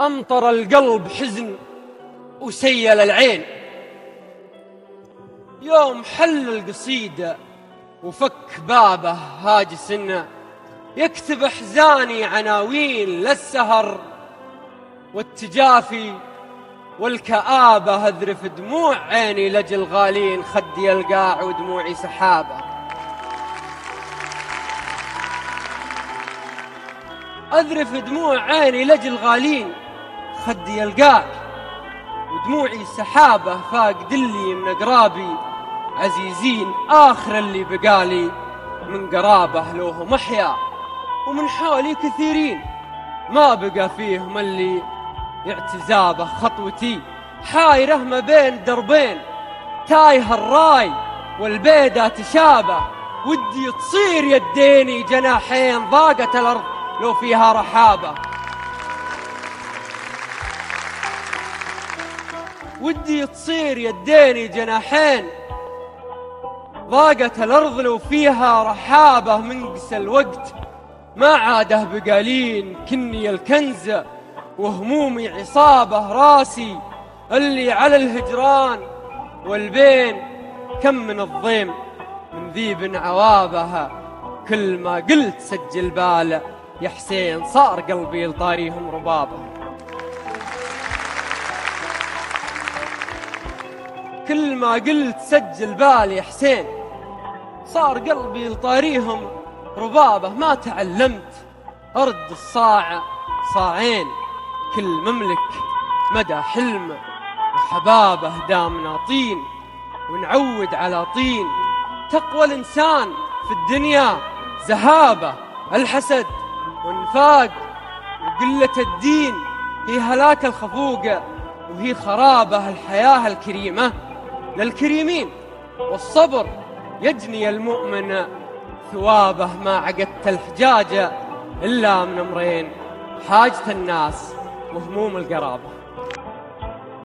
أمطر القلب حزن وسيل العين. يوم حل القصيدة وفك بابه هاجس يكتب أحزاني عناوين للسهر والتجافي والكآبة أذرف دموع عيني لجل غالين خدي القاع ودموعي سحابة. أذرف دموع عيني لجل غالين خدي القاع ودموعي سحابة فاق دلي من أقرابي عزيزين آخر اللي بقالي. من قرابة لوهم أحيا ومن حولي كثيرين. ما بقى فيهم اللي اعتزابه خطوتي. حايرة ما بين دربين تايه الراي والبيدة تشابه. ودي تصير يديني جناحين ضاقت الأرض. لو فيها رحابة. ودي تصير يديني جناحين. ضاقت الأرض لو فيها رحابة من قس الوقت. ما عاده بقالين كني الكنز وهمومي عصابة راسي. اللي على الهجران والبين كم من الضيم. من ذيب عوابها كل ما قلت سجل باله. يا حسين صار قلبي لطاريهم ربابة. كل ما قلت سجل بالي يا حسين صار قلبي لطاريهم ربابة. ما تعلمت أرد الصاع صاعين كل مملك مدى حلمه وحبابه دامنا طين. ونعود على طين تقوى الإنسان في الدنيا زهابة الحسد. والنفاق وقلة الدين هي هلاك الخفوقة وهي خرابة الحياة الكريمة للكريمين. والصبر يجني المؤمن ثوابه ما عقدت الحجاجة إلا من أمرين حاجة الناس وهموم القرابة.